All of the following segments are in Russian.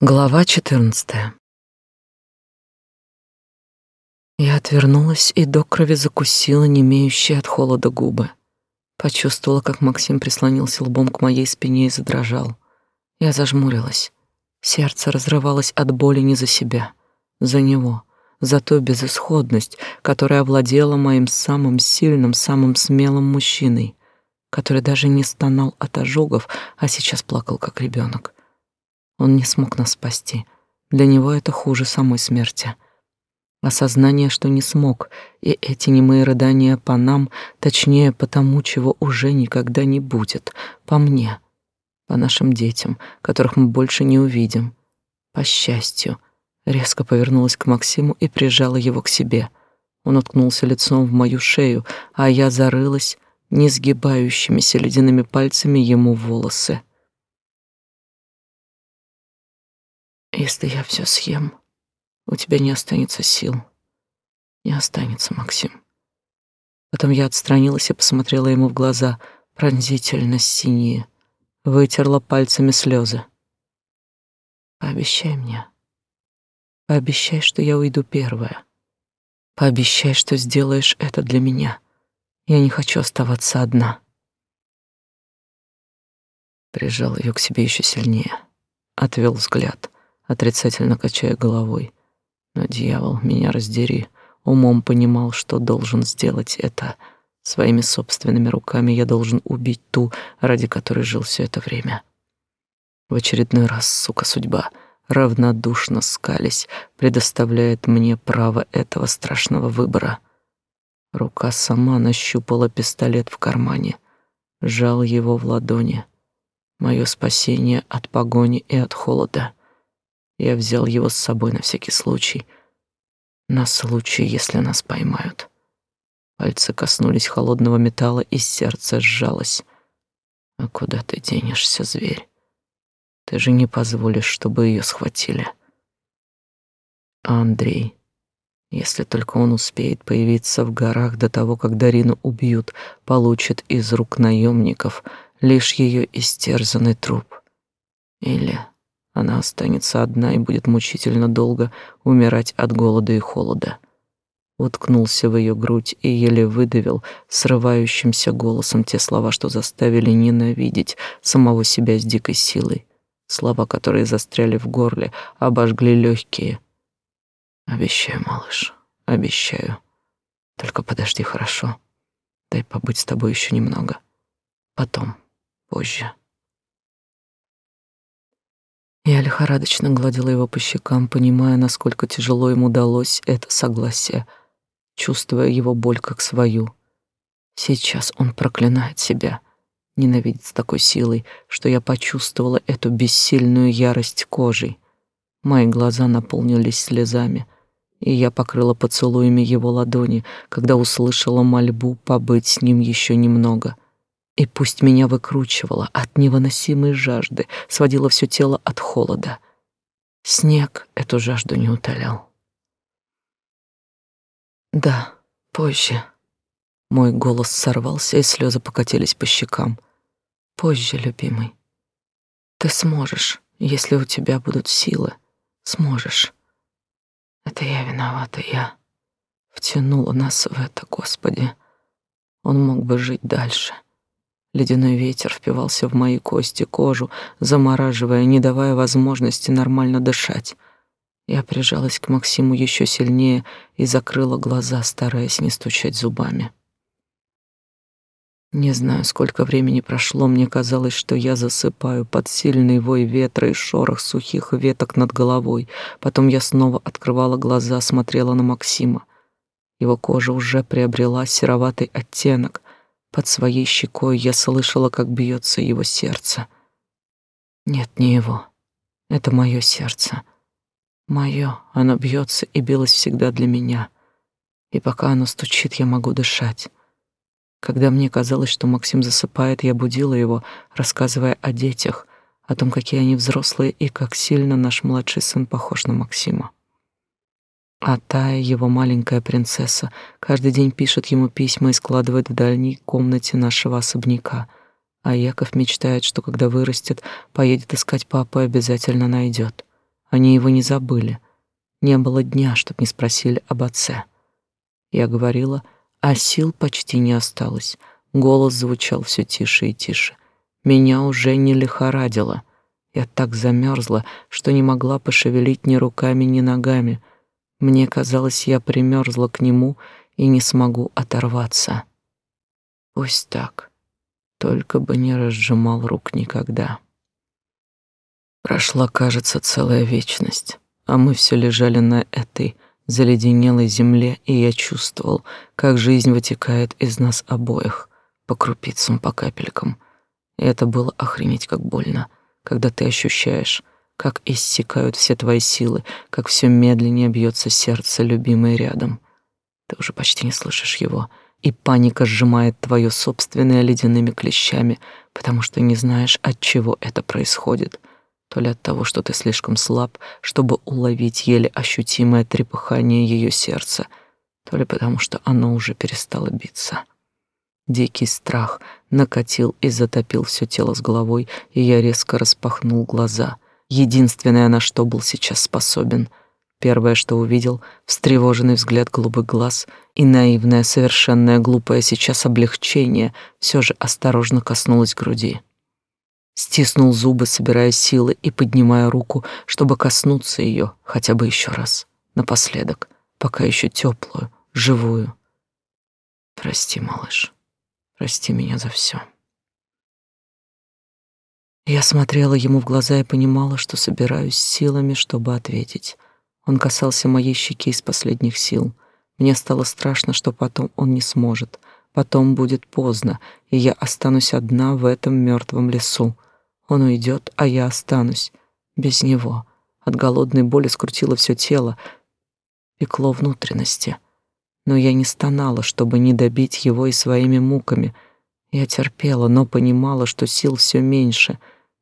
Глава 14. Я отвернулась и до крови закусила немеющие от холода губы. Почувствовала, как Максим прислонился лбом к моей спине и задрожал. Я зажмурилась. Сердце разрывалось от боли не за себя, за него, за ту безысходность, которая овладела моим самым сильным, самым смелым мужчиной, который даже не стонал от ожогов, а сейчас плакал как ребенок. Он не смог нас спасти. Для него это хуже самой смерти. Осознание, что не смог, и эти немые рыдания по нам, точнее, по тому, чего уже никогда не будет, по мне, по нашим детям, которых мы больше не увидим, по счастью, резко повернулась к Максиму и прижала его к себе. Он уткнулся лицом в мою шею, а я зарылась не сгибающимися ледяными пальцами ему волосы. Если я все съем, у тебя не останется сил. Не останется, Максим. Потом я отстранилась и посмотрела ему в глаза, пронзительно синие, вытерла пальцами слезы. Пообещай мне. Пообещай, что я уйду первая. Пообещай, что сделаешь это для меня. Я не хочу оставаться одна. Прижал ее к себе еще сильнее, отвел взгляд — отрицательно качая головой. Но дьявол, меня раздери, умом понимал, что должен сделать это. Своими собственными руками я должен убить ту, ради которой жил все это время. В очередной раз, сука, судьба, равнодушно скались, предоставляет мне право этого страшного выбора. Рука сама нащупала пистолет в кармане, сжал его в ладони. Мое спасение от погони и от холода — я взял его с собой на всякий случай. На случай, если нас поймают. Пальцы коснулись холодного металла, и сердце сжалось. А куда ты денешься, зверь? Ты же не позволишь, чтобы ее схватили. А Андрей, если только он успеет появиться в горах до того, как Дарину убьют, получит из рук наемников лишь ее истерзанный труп. Или она останется одна и будет мучительно долго умирать от голода и холода. Уткнулся в ее грудь и еле выдавил срывающимся голосом те слова, что заставили ненавидеть самого себя с дикой силой. Слова, которые застряли в горле, обожгли легкие. Обещаю, малыш, обещаю. Только подожди, хорошо? Дай побыть с тобой еще немного. Потом, позже. Я лихорадочно гладила его по щекам, понимая, насколько тяжело ему далось это согласие, чувствуя его боль как свою. Сейчас он проклинает себя, ненавидит с такой силой, что я почувствовала эту бессильную ярость кожей. Мои глаза наполнились слезами, и я покрыла поцелуями его ладони, когда услышала мольбу побыть с ним еще немного — и пусть меня выкручивало от невыносимой жажды, сводило все тело от холода. Снег эту жажду не утолял. Да, позже. Мой голос сорвался, и слезы покатились по щекам. Позже, любимый. Ты сможешь, если у тебя будут силы. Сможешь. Это я виновата, я втянула нас в это, Господи. Он мог бы жить дальше. Ледяной ветер впивался в мои кости, кожу, замораживая, не давая возможности нормально дышать. Я прижалась к Максиму еще сильнее и закрыла глаза, стараясь не стучать зубами. Не знаю, сколько времени прошло, мне казалось, что я засыпаю под сильный вой ветра и шорох сухих веток над головой. Потом я снова открывала глаза, смотрела на Максима. Его кожа уже приобрела сероватый оттенок, под своей щекой я слышала, как бьется его сердце. Нет, не его. Это мое сердце. Мое, оно бьется и билось всегда для меня. И пока оно стучит, я могу дышать. Когда мне казалось, что Максим засыпает, я будила его, рассказывая о детях, о том, какие они взрослые и как сильно наш младший сын похож на Максима. А Тая, его маленькая принцесса, каждый день пишет ему письма и складывает в дальней комнате нашего особняка. А Яков мечтает, что когда вырастет, поедет искать папу и обязательно найдет. Они его не забыли. Не было дня, чтоб не спросили об отце. Я говорила, а сил почти не осталось. Голос звучал все тише и тише. Меня уже не лихорадило. Я так замерзла, что не могла пошевелить ни руками, ни ногами. Мне казалось, я примерзла к нему и не смогу оторваться. Пусть так, только бы не разжимал рук никогда. Прошла, кажется, целая вечность, а мы все лежали на этой заледенелой земле, и я чувствовал, как жизнь вытекает из нас обоих, по крупицам, по капелькам. И это было охренеть как больно, когда ты ощущаешь, как иссякают все твои силы, как все медленнее бьется сердце любимой рядом. Ты уже почти не слышишь его, и паника сжимает твое собственное ледяными клещами, потому что не знаешь, от чего это происходит — то ли от того, что ты слишком слаб, чтобы уловить еле ощутимое трепыхание ее сердца, то ли потому, что оно уже перестало биться. Дикий страх накатил и затопил все тело с головой, и я резко распахнул глаза. Единственное, на что был сейчас способен. Первое, что увидел, встревоженный взгляд голубых глаз и наивное, совершенное глупое сейчас облегчение все же осторожно коснулось груди стиснул зубы, собирая силы и поднимая руку, чтобы коснуться ее хотя бы еще раз, напоследок, пока еще теплую, живую. Прости, малыш, прости меня за все. Я смотрела ему в глаза и понимала, что собираюсь силами, чтобы ответить. Он касался моей щеки из последних сил. Мне стало страшно, что потом он не сможет. Потом будет поздно, и я останусь одна в этом мертвом лесу, он уйдет, а я останусь без него. От голодной боли скрутило все тело, пекло внутренности. Но я не стонала, чтобы не добить его и своими муками. Я терпела, но понимала, что сил все меньше.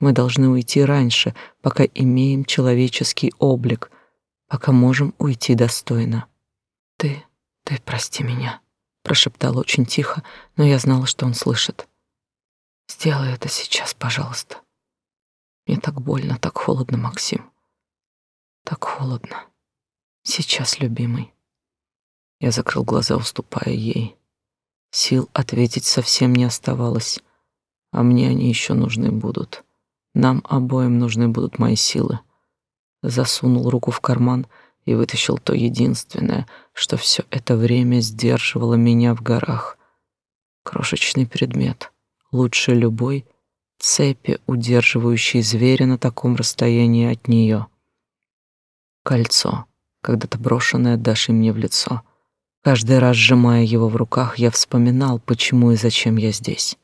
Мы должны уйти раньше, пока имеем человеческий облик, пока можем уйти достойно. Ты, ты прости меня, прошептала очень тихо, но я знала, что он слышит. Сделай это сейчас, пожалуйста. Мне так больно, так холодно, Максим. Так холодно. Сейчас, любимый. Я закрыл глаза, уступая ей. Сил ответить совсем не оставалось, а мне они еще нужны будут. Нам обоим нужны будут мои силы. Засунул руку в карман и вытащил то единственное, что все это время сдерживало меня в горах. Крошечный предмет, лучше любой — цепи, удерживающие зверя на таком расстоянии от нее. Кольцо, когда-то брошенное Дашей мне в лицо. Каждый раз сжимая его в руках, я вспоминал, почему и зачем я здесь.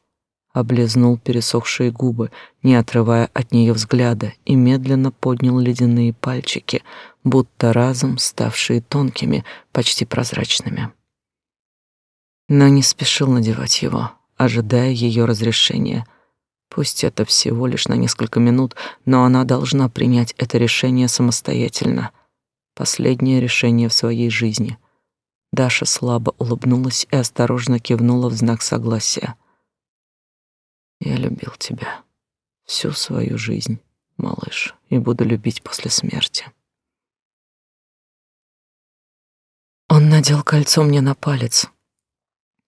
Облизнул пересохшие губы, не отрывая от нее взгляда, и медленно поднял ледяные пальчики, будто разом ставшие тонкими, почти прозрачными. Но не спешил надевать его, ожидая ее разрешения — Пусть это всего лишь на несколько минут, но она должна принять это решение самостоятельно. Последнее решение в своей жизни. Даша слабо улыбнулась и осторожно кивнула в знак согласия. Я любил тебя всю свою жизнь, малыш, и буду любить после смерти. Он надел кольцо мне на палец,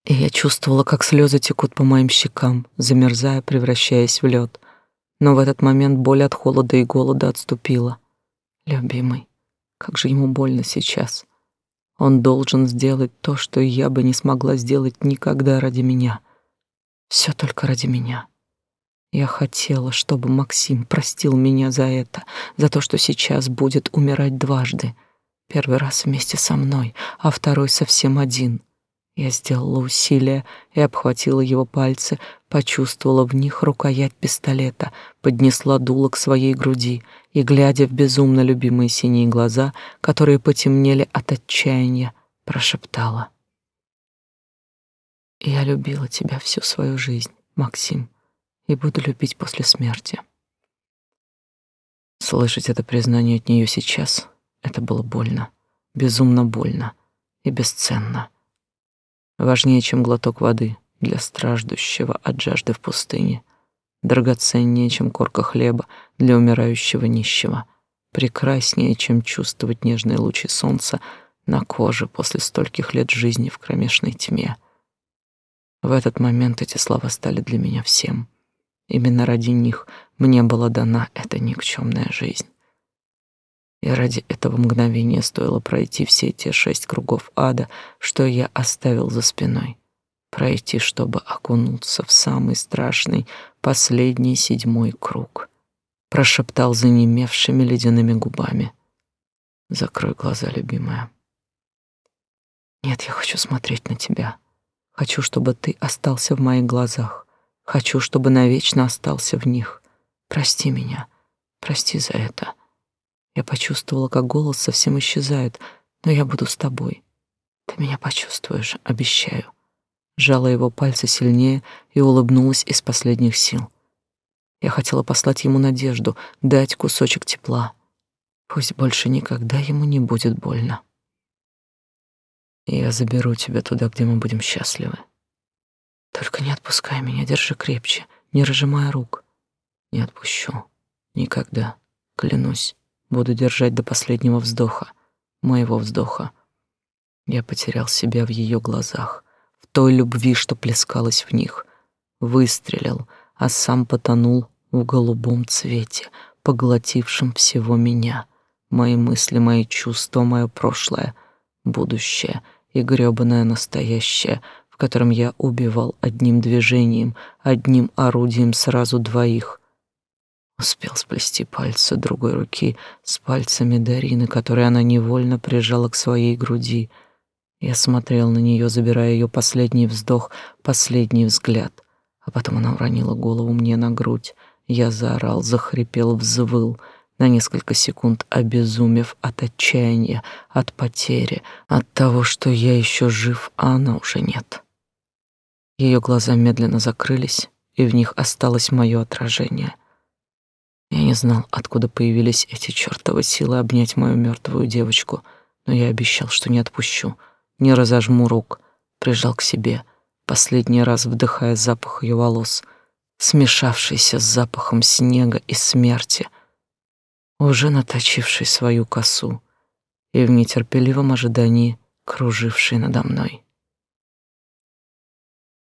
и я чувствовала, как слезы текут по моим щекам, замерзая, превращаясь в лед. Но в этот момент боль от холода и голода отступила. Любимый, как же ему больно сейчас. Он должен сделать то, что я бы не смогла сделать никогда ради меня. Все только ради меня. Я хотела, чтобы Максим простил меня за это, за то, что сейчас будет умирать дважды. Первый раз вместе со мной, а второй совсем один — я сделала усилие и обхватила его пальцы, почувствовала в них рукоять пистолета, поднесла дуло к своей груди и, глядя в безумно любимые синие глаза, которые потемнели от отчаяния, прошептала. «Я любила тебя всю свою жизнь, Максим, и буду любить после смерти». Слышать это признание от нее сейчас — это было больно, безумно больно и бесценно важнее, чем глоток воды для страждущего от жажды в пустыне, драгоценнее, чем корка хлеба для умирающего нищего, прекраснее, чем чувствовать нежные лучи солнца на коже после стольких лет жизни в кромешной тьме. В этот момент эти слова стали для меня всем. Именно ради них мне была дана эта никчемная жизнь. И ради этого мгновения стоило пройти все те шесть кругов ада, что я оставил за спиной. Пройти, чтобы окунуться в самый страшный, последний седьмой круг. Прошептал занемевшими ледяными губами. «Закрой глаза, любимая». «Нет, я хочу смотреть на тебя. Хочу, чтобы ты остался в моих глазах. Хочу, чтобы навечно остался в них. Прости меня. Прости за это». Я почувствовала, как голос совсем исчезает, но я буду с тобой. Ты меня почувствуешь, обещаю. Жала его пальцы сильнее и улыбнулась из последних сил. Я хотела послать ему надежду, дать кусочек тепла. Пусть больше никогда ему не будет больно. Я заберу тебя туда, где мы будем счастливы. Только не отпускай меня, держи крепче, не разжимая рук. Не отпущу. Никогда. Клянусь. Буду держать до последнего вздоха, моего вздоха. Я потерял себя в ее глазах, в той любви, что плескалась в них. Выстрелил, а сам потонул в голубом цвете, поглотившем всего меня. Мои мысли, мои чувства, мое прошлое, будущее и грёбаное настоящее, в котором я убивал одним движением, одним орудием сразу двоих — Успел сплести пальцы другой руки с пальцами Дарины, которые она невольно прижала к своей груди. Я смотрел на нее, забирая ее последний вздох, последний взгляд. А потом она уронила голову мне на грудь. Я заорал, захрипел, взвыл, на несколько секунд обезумев от отчаяния, от потери, от того, что я еще жив, а она уже нет. Ее глаза медленно закрылись, и в них осталось мое отражение — я не знал, откуда появились эти чертовы силы обнять мою мертвую девочку, но я обещал, что не отпущу, не разожму рук, прижал к себе, последний раз вдыхая запах ее волос, смешавшийся с запахом снега и смерти, уже наточивший свою косу и в нетерпеливом ожидании круживший надо мной.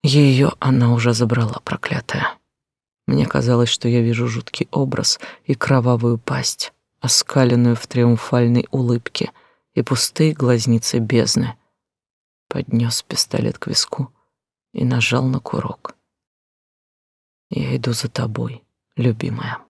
Ее она уже забрала, проклятая. Мне казалось, что я вижу жуткий образ и кровавую пасть, оскаленную в триумфальной улыбке, и пустые глазницы бездны. Поднес пистолет к виску и нажал на курок. Я иду за тобой, любимая.